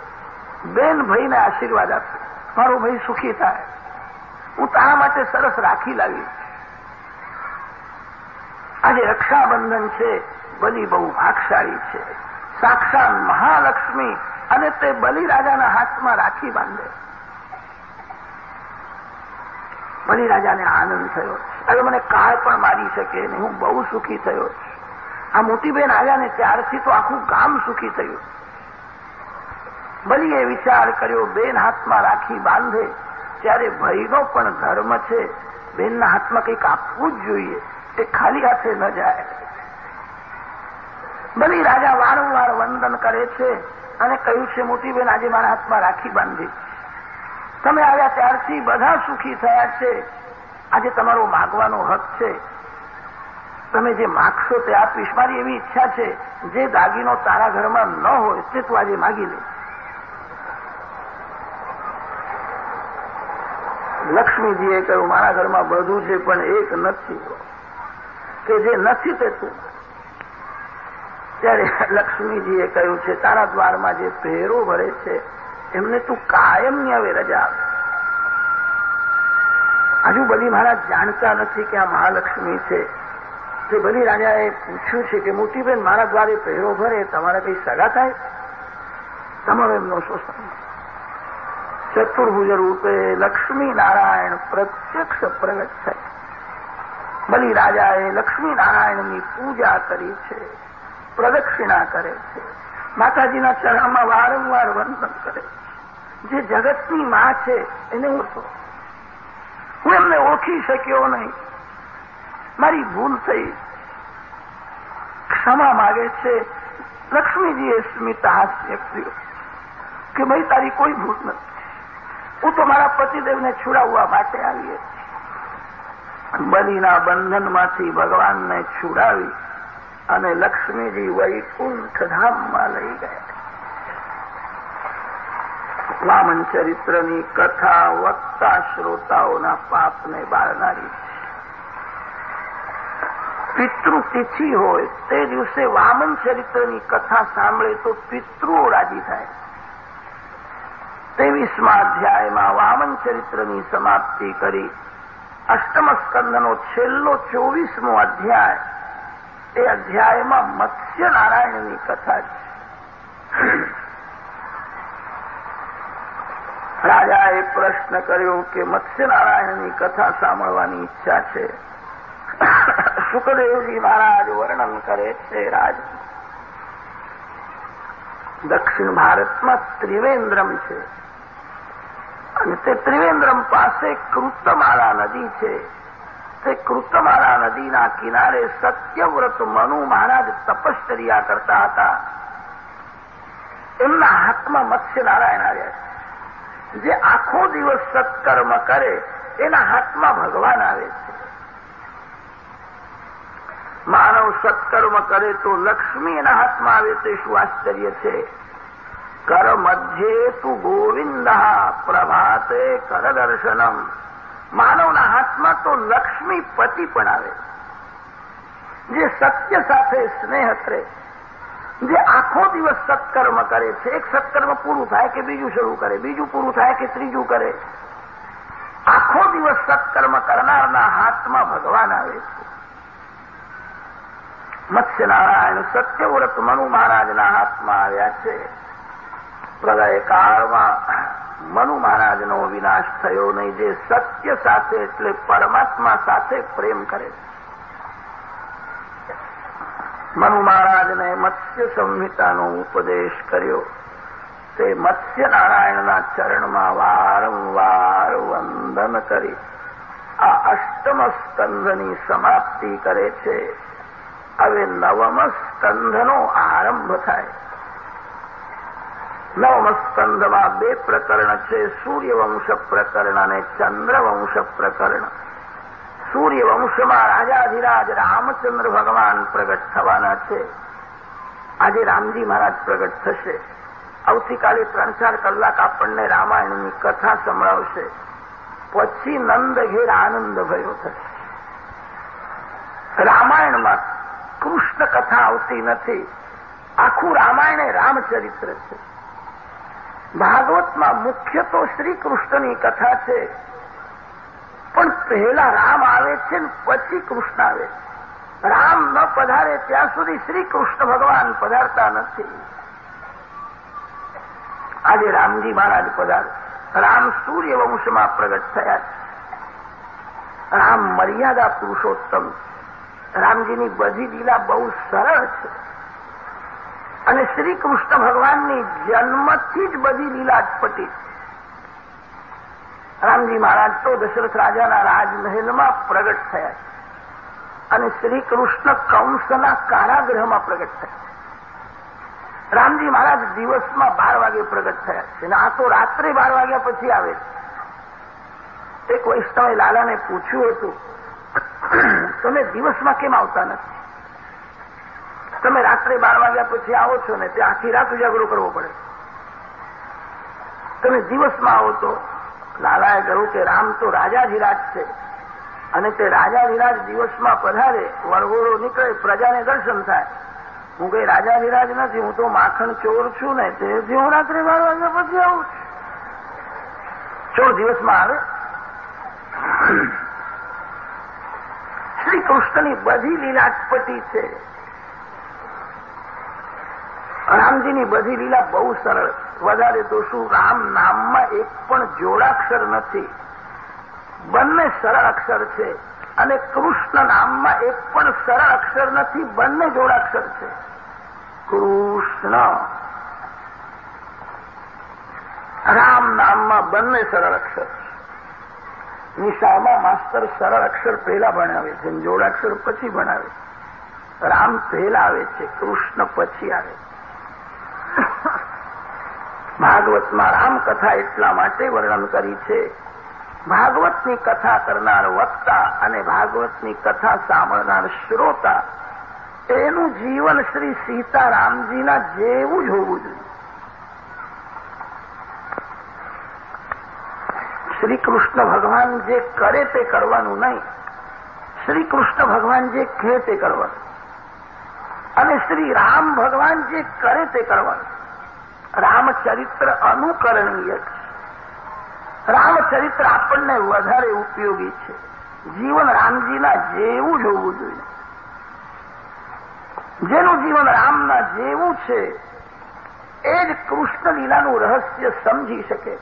બેન ભાઈને આશીર્વાદ આપે મારો ભાઈ સુખી થાય. હું માટે સરસ રાખી લાવી. આજે રક્ષાબંધન છે, બલી બહુ ભાગશાળી છે. સાક્ષાત મહાલક્ષ્મી અને તે બલિરાજાના હાથમાં રાખી બાંધે. બલિરાજાને આનંદ થયો. હવે મને કાળ પણ મારી શકે નહીં હું બહુ સુખી થયો. આ મોતીબેન આવ્યા ને ત્યારથી તો આખું ગામ સુખી થયું. બલીએ વિચાર કર્યો, બેન હાથમાં રાખી બાંધે. ત્યારે ભયનો પણ ધર્મ છે. બેનના હાથમાં કંઈક આપવું જ જોઈએ. એ ખાલી હાથે ન જાય. બલી રાજા વારંવાર વંદન કરે છે અને કહ્યું છે, મોતીબેન, આજે મારા હાથમાં રાખી બાંધી. તમે આવ્યા ત્યારથી બધા સુખી થયા છે. આજે તમારો માગવાનો હક છે. તમે જે માગશો તે આપીશ. મારી એવી ઈચ્છા છે, જે દાગીનો તારા ઘરમાં ન હોય, તે તું આજે માગી લે. લક્ષ્મીજીએ કહ્યું, મારા ઘરમાં બધું છે, પણ એક નથી. કે જે નથી તે ત્યારે લક્ષ્મીજીએ કહ્યું છે, તારા દ્વારમાં જે પહેરો ભરે છે, એમને તું કાયમની હવે રજા આપ. હજુ બલી મહારાજ જાણતા નથી કે આ મહાલક્ષ્મી છે. તે બલી રાજાએ પૂછ્યું છે કે મોટીબેન મારા દ્વારે પહેરો ભરે, તમારે કઈ સગા થાય? તમારો એમનો શોષણ ચતુર્ભુજ રૂપે લક્ષ્મી નારાયણ પ્રત્યક્ષ પ્રગટ થાય બલી રાજાએ લક્ષ્મી નારાયણની પૂજા કરી છે પ્રદક્ષિણા કરે છે માતાજીના ચરણમાં વારંવાર વંદન કરે જે જગતની માં છે, એને હું હું એમને ઓળખી શક્યો નહીં। મારી ભૂલ થઈ। ક્ષમા માગે છે। લક્ષ્મીજીએ સ્મિત હાસ્ય કર્યો કે, ભાઈ, તારી કોઈ ભૂલ નથી. હું તો મારા પતિદેવને છુડાવવા માટે આવીએ બલીના બંધનમાંથી ભગવાનને છુડાવી અને લક્ષ્મીજી વૈકુંઠ ધામમાં લઈ ગયા. વામન ચરિત્રની કથા વક્તા શ્રોતાઓના પાપને બાળનારી પિતૃતિથિ હોય તે દિવસે વામન ચરિત્રની કથા સાંભળે તો પિતૃઓ રાજી થાય. ત્રેવીસમા અધ્યાયમાં વામન ચરિત્રની સમાપ્તિ કરી અષ્ટમ સ્કંદનો છેલ્લો ચોવીસમો અધ્યાય એ અધ્યાયમાં મત્સ્ય નારાયણની કથા છે રાજાએ પ્રશ્ન કર્યો કે મત્સ્યનારાયણની કથા સાંભળવાની ઈચ્છા છે. સુખદેવજી મહારાજ વર્ણન કરે છે, રાજ દક્ષિણ ભારતમાં ત્રિવેન્દ્રમ છે. અને તે ત્રિવેન્દ્રમ પાસે કૃતમાળા નદી છે. તે કૃતમાળા નદીના કિનારે સત્યવ્રત મનુ મહારાજ તપશ્ચર્યા કરતા હતા. એમના હાથમાં મત્સ્યનારાયણ આવ્યા જે આખો દિવસ સત્કર્મ કરે, એના હાથમાં ભગવાન આવે છે. માનવ સત્કર્મ કરે તો લક્ષ્મી એના હાથમાં આવે તે શું આશ્ચર્ય છે? કર મધ્યે તું ગોવિંદ પ્રભાતે કર માનવના હાથમાં તો લક્ષ્મી પતિ પણ આવે. જે સત્ય સાથે સ્નેહ કરે, જે આખો દિવસ સત્કર્મ કરે છે, એક સત્કર્મ પૂરું થાય કે બીજું શરૂ કરે, બીજું પૂરું થાય કે ત્રીજું કરે? આખો દિવસ સત્કર્મ કરનારના હાથમાં ભગવાન આવે છે. મત્સ્યનારાયણ સત્યવ્રત મનુ મહારાજના હાથમાં આવ્યા છે. પ્રલય કાળમાં મનુ મહારાજનો વિનાશ થયો નહીં. જે સત્ય સાથે એટલે પરમાત્મા સાથે પ્રેમ કરે મનુ મહારાજને મત્સ્ય સંહિતાનો ઉપદેશ કર્યો. તે મત્સ્ય નારાયણના ચરણમાં વારંવાર વંદન કરી. આ અષ્ટમ સ્કંધની સમાપ્તિ કરે છે. હવે નવમ સ્કંધનો આરંભ થાય. નવમ સ્કંધમાં બે પ્રકરણ છે, સૂર્યવંશ પ્રકરણ અને ચંદ્રવંશ પ્રકરણ. સૂર્યવંશમાં રાજાધિરાજ રામચંદ્ર ભગવાન પ્રગટ થવાના છે. આજે રામજી મહારાજ પ્રગટ થશે. આવતીકાલે ત્રણ ચાર કલાક આપણને રામાયણની કથા સંભળાવશે. પછી નંદ ઘેર આનંદ ભયો થશે. રામાયણમાં કૃષ્ણ કથા આવતી નથી. આખું રામાયણ એ રામચરિત્ર છે. ભાગવતમાં મુખ્ય તો શ્રી કૃષ્ણની કથા છે. પણ પહેલા રામ આવે છે ને પછી કૃષ્ણ આવે છે. રામ ન પધારે ત્યાં સુધી શ્રી કૃષ્ણ ભગવાન પધારતા નથી. આજે રામજી મહારાજ પધાર. રામ સૂર્યવંશમાં પ્રગટ થયા છે. રામ મર્યાદા પુરુષોત્તમ રામજીની બધી લીલા બહુ સરળ છે. અને શ્રી કૃષ્ણ ભગવાનની જન્મથી જ બધી લીલા પટી રામજી મહારાજ તો દશરથ રાજાના રાજમહેલમાં પ્રગટ થયા અને શ્રી કૃષ્ણ કંસના કારાગૃહમાં પ્રગટ થયા રામજી મહારાજ દિવસમાં બાર વાગે પ્રગટ થયા છે. અને આ તો રાત્રે બાર વાગ્યા પછી આવે છે. એક વૈષ્ણવે લાલાને પૂછ્યું હતું તમે દિવસમાં કેમ આવતા નથી? તમે રાત્રે બાર વાગ્યા પછી આવો છો ને તે આખી રાત ઉજાગરો કરવો પડે. તમે દિવસમાં આવો તો લાલાએ કહ્યું કે રામ તો રાજાધિરાજ છે. અને તે રાજાધિરાજ દિવસમાં પધારે, વરઘોડો નીકળે, પ્રજાને દર્શન થાય. હું કઈ રાજાધિરાજ નથી, હું તો માખણ ચોર છું ને તેથી હું રાત્રે બાર વાગ્યા પછી આવું છું. ચોર દિવસમાં આવે શ્રી બધી લીલા છે. રામજીની બધી લીલા બહુ સરળ. વધારે તો શું, રામ નામમાં એક પણ જોડાક્ષર નથી. બંને સરળ અક્ષર છે અને કૃષ્ણ નામમાં એક પણ સરળ અક્ષર નથી, બંને જોડાક્ષર છે. કૃષ્ણ. રામ નામમાં બંને સરળ અક્ષર. નિશાળમાં માસ્તર સરળ અક્ષર પહેલા ભણાવે છે જોડાક્ષર પછી ભણાવે રામ પહેલા આવે છે, કૃષ્ણ પછી આવે ભાગવતમાં રામકથા એટલા માટે વર્ણન કરી છે, ભાગવતની કથા કરનાર વક્તા અને ભાગવતની કથા સાંભળનાર શ્રોતા, એનું જીવન શ્રી સીતારામજીના જેવું જ હોવું જોઈએ. શ્રી કૃષ્ણ ભગવાન જે કરે તે કરવાનું નહીં. શ્રી કૃષ્ણ ભગવાન જે કહે તે કરવાનું. અને શ્રી રામ ભગવાન જે કરે તે કરવાનું. રામચરિત્ર અનુકરણીય છે. રામચરિત્ર આપણને વધારે ઉપયોગી છે. જીવન રામજીના જેવું જ હોવું જોઈએ. જેનું જીવન રામના જેવું છે, એ જ કૃષ્ણ લીલાનું રહસ્ય સમજી શકે.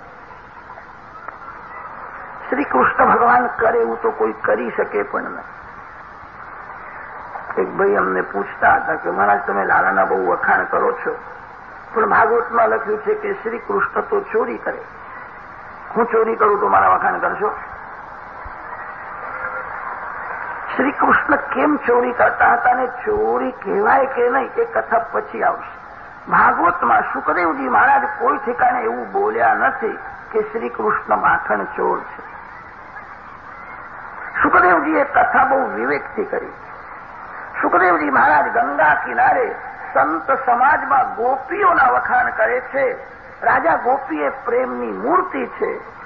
શ્રી કૃષ્ણ ભગવાન કરે એવું તો કોઈ કરી શકે પણ નહીં. એક ભાઈ અમને પૂછતા હતા કે મહારાજ, તમે લાલાના બહુ વખાણ કરો છો. પણ ભાગવતમાં લખ્યું છે કે શ્રી કૃષ્ણ તો ચોરી કરે. હું ચોરી કરું તો મારા વખાણ કરશો? શ્રી કૃષ્ણ કેમ ચોરી કરતા હતા ને ચોરી કહેવાય કે નહીં એ કથા પછી આવશે. ભાગવતમાં સુખદેવજી મહારાજ કોઈ ઠેકાણે એવું બોલ્યા નથી કે શ્રી કૃષ્ણ માખણ ચોર છે. સુખદેવજીએ કથા બહુ વિવેકથી કરી. સુખદેવજી મહારાજ ગંગા કિનારે સંત સમાજમાં ગોપીઓના વખાણ કરે છે. રાજા ગોપી એ પ્રેમની મૂર્તિ છે.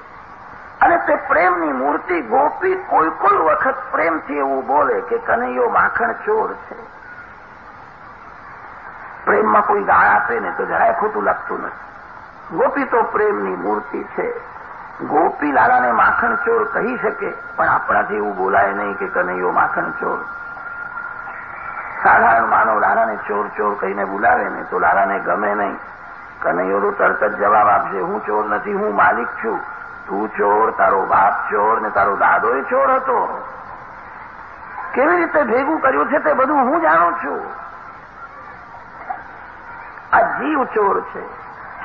અને તે પ્રેમની મૂર્તિ ગોપી કોઈ કોઈ વખત પ્રેમથી એવું બોલે કે કનૈયો માખણ ચોર છે. પ્રેમમાં કોઈ ગાળ આપે ને તો જરાય ખોટું લાગતું નથી. ગોપી તો પ્રેમની મૂર્તિ છે. ગોપી લાલાને માખણ ચોર કહી શકે, પણ આપણાથી એવું બોલાય નહીં કે કનૈયો માખણ ચોર સાધારણ માનવ લાલાને ચોર ચોર કહીને બોલાવે ને, તો લાલાને ગમે નહીં. કનૈયો તો તરત જ જવાબ આપશે, હું ચોર નથી, હું માલિક છું. તું ચોર, તારો બાપ ચોર ને તારો દાદો એ ચોર હતો. કેવી રીતે ભેગું કર્યું છે તે બધું હું જાણું છું. આ જીવ ચોર છે.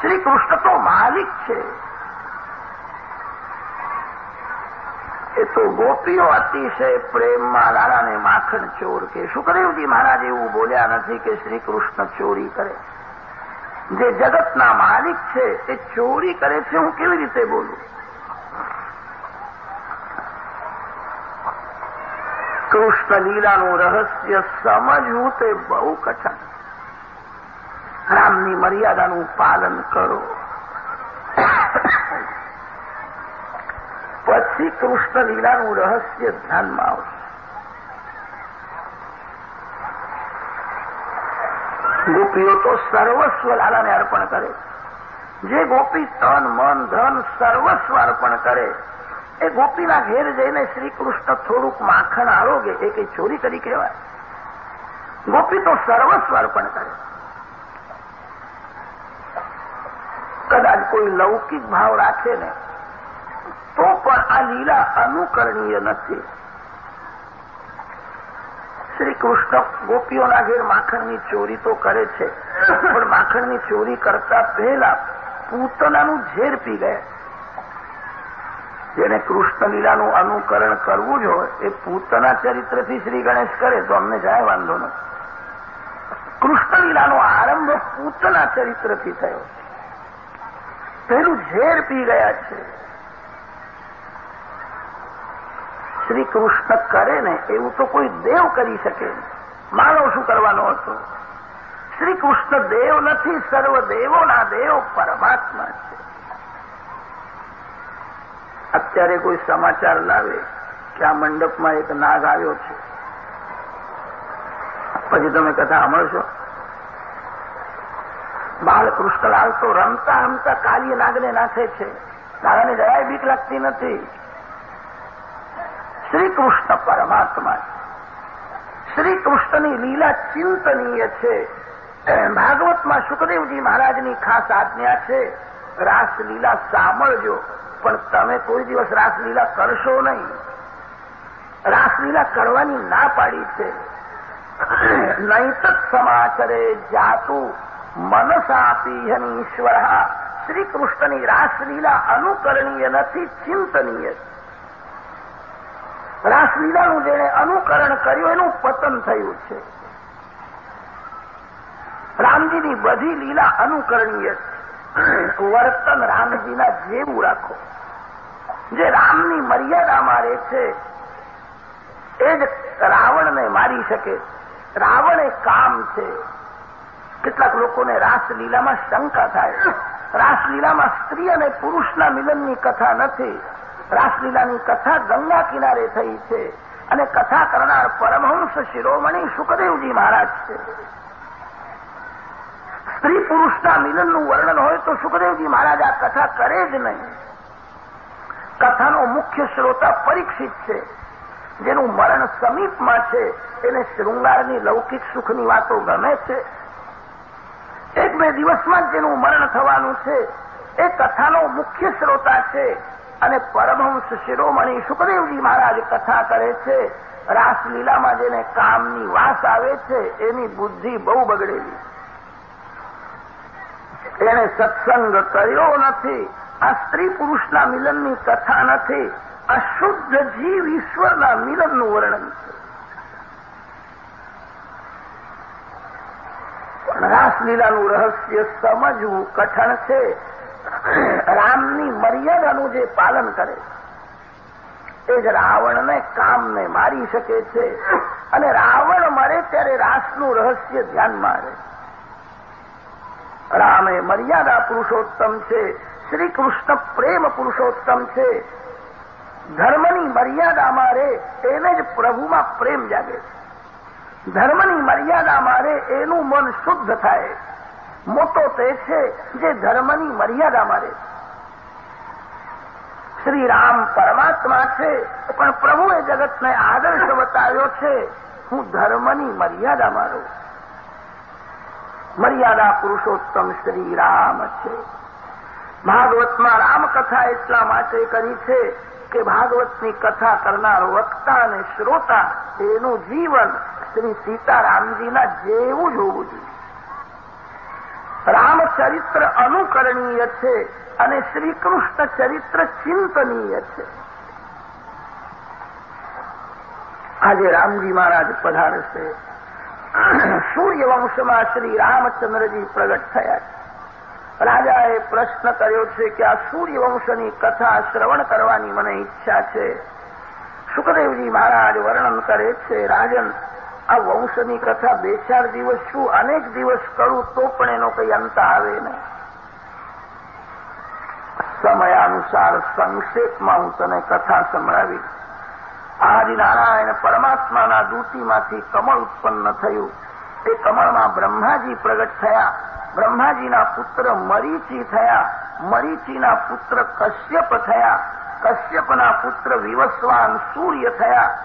શ્રી કૃષ્ણ તો માલિક છે. એ તો ગોપીઓ અતિશય પ્રેમમાં લાલાને માખણ ચોર કે સુખદેવજી મહારાજ એવું બોલ્યા નથી કે શ્રી કૃષ્ણ ચોરી કરે? જે જગતના માલિક છે, એ ચોરી કરે છે, હું કેવી રીતે બોલું? કૃષ્ણ લીલાનું રહસ્ય સમજવું તે બહુ કઠણ. રામની મર્યાદાનું પાલન કરો. કૃષ્ણ લીલાનું રહસ્ય ધ્યાનમાં આવશે ગોપીઓ તો સર્વસ્વ લાલાને અર્પણ કરે જે ગોપી તન મન ધન સર્વસ્વ અર્પણ કરે એ ગોપીના ઘેર જઈને શ્રી કૃષ્ણ થોડુંક માખણ આરોગે એ કંઈ ચોરી કરી કહેવાય ગોપી તો સર્વસ્વ અર્પણ કરે કદાચ કોઈ લૌકિક ભાવ રાખે ને તો પણ આ લીલા અનુકરણીય નથી. શ્રી કૃષ્ણ ગોપીઓના ઘેર માખણની ચોરી તો કરે છે, પણ માખણની ચોરી કરતા પહેલા પૂતનાનું ઝેર પી ગયા. જેને કૃષ્ણ લીલાનું અનુકરણ કરવું જ હોય, એ પૂતના ચરિત્રથી શ્રી ગણેશ કરે, તો અમને જાય વાંધો નથી કૃષ્ણ લીલાનો આરંભ પૂતના ચરિત્રથી થયો. પહેલું ઝેર પી ગયા છે. શ્રી કૃષ્ણ કરે ને એવું તો કોઈ દેવ કરી શકે માનવ શું કરવાનો હતો? શ્રી કૃષ્ણ દેવ નથી, સર્વ દેવોના દેવ પરમાત્મા છે. અત્યારે કોઈ સમાચાર લાવે કે આ મંડપમાં એક નાગ આવ્યો છે. પછી તમે કથા સાંભળશો? બાલકૃષ્ણલાલ તો રમતા રમતા કાલી નાગને નાખે છે. દાદાને જરાય બીક લાગતી નથી. શ્રી કૃષ્ણ પરમાત્મા શ્રી કૃષ્ણની લીલા ચિંતનીય છે. ભાગવતમાં સુખદેવજી મહારાજની ખાસ આજ્ઞા છે રાસલીલા સાંભળજો, પણ તમે કોઈ દિવસ રાસલીલા કરશો નહીં. રાસલીલા કરવાની ના પાડી છે. નહીં સમાચરે જાતું મનસાપી ઈશ્વર શ્રી કૃષ્ણની રાસલીલા અનુકરણીય નથી, ચિંતનીય રાસલીલાનું જેણે અનુકરણ કર્યું, એનું પતન થયું છે. રામજીની બધી લીલા અનુકરણીય વર્તન રામજીના જેવું રાખો. જે રામની મર્યાદામાં રહે છે, એ જ રાવણને મારી શકે. રાવણ એ કામ છે. કેટલાક લોકોને રાસલીલામાં શંકા થાય. રાસલીલામાં સ્ત્રી અને પુરુષના મિલનની કથા નથી. રાસલીલાની કથા ગંગા કિનારે થઈ છે અને કથા કરનાર પરમહંસ શિરોમણી સુખદેવજી મહારાજ છે. સ્ત્રી પુરુષના મિલનનું વર્ણન હોય તો સુખદેવજી મહારાજ આ કથા કરે જ નહીં. કથાનો મુખ્ય શ્રોતા પરીક્ષિત છે. જેનું મરણ સમીપમાં છે, એને શૃંગારની લૌકિક સુખની વાતો ગમે છે. એક બે દિવસમાં જેનું મરણ થવાનું છે, એ કથાનો મુખ્ય શ્રોતા છે. અને પરમહંસ શિરોમણી સુખદેવજી મહારાજ કથા કરે છે. રાસલીલામાં જેને કામની વાસ આવે છે, એની બુદ્ધિ બહુ બગડેલી. એણે સત્સંગ કર્યો નથી. આ સ્ત્રી પુરુષના મિલનની કથા નથી. અશુદ્ધ જીવ ઈશ્વરના મિલનનું વર્ણન છે. પણ રાસલીલાનું રહસ્ય સમજવું કઠણ છે. રામની મર્યાદાનું જે પાલન કરે, એ જ રાવણને કામને મારી શકે છે. અને રાવણ મરે ત્યારે રાસનું રહસ્ય ધ્યાનમાં રહે. રામ એ મર્યાદા પુરુષોત્તમ છે શ્રી કૃષ્ણ પ્રેમ પુરુષોત્તમ છે. ધર્મની મર્યાદામાં રહે, એને જ પ્રભુમાં પ્રેમ જાગે છે. ધર્મની મર્યાદામાં રહે, એનું મન શુદ્ધ થાય. મોટો તે છે જે ધર્મની મર્યાદામાં રહે શ્રી રામ પરમાત્મા છે, પણ પ્રભુએ જગતને આદર્શ બતાવ્યો છે, હું ધર્મની મર્યાદામાં રહું મર્યાદા પુરુષોત્તમ શ્રી રામ છે. ભાગવતમાં રામકથા એટલા માટે કરી છે કે ભાગવતની કથા કરનાર વક્તા અને શ્રોતા એનું જીવન શ્રી સીતારામજીના જેવું જ હોવું જોઈએ. રામચરિત્ર અનુકરણીય છે અને શ્રીકૃષ્ણ ચરિત્ર ચિંતનીય છે. આજે રામજી મહારાજ પધારશે. સૂર્યવંશમાં શ્રી રામચંદ્રજી પ્રગટ થયા છે. રાજાએ પ્રશ્ન કર્યો છે કે આ સૂર્યવંશની કથા શ્રવણ કરવાની મને ઈચ્છા છે. સુખદેવજી મહારાજ વર્ણન કરે છે, રાજન આ વંશની કથા બે ચાર દિવસ શું, અનેક દિવસ કરું તો પણ એનો કંઈ અંત આવે નહીં. સમયાનુસાર સંક્ષેપમાં હું તને કથા સંભળાવી આદિનારાયણ પરમાત્માના દૂતીમાંથી કમળ ઉત્પન્ન થયું. એ કમળમાં બ્રહ્માજી પ્રગટ થયા. બ્રહ્માજીના પુત્ર મરીચી થયા. મરીચીના પુત્ર કશ્યપ થયા. કશ્યપના પુત્ર વિવસ્વાન સૂર્ય થયા.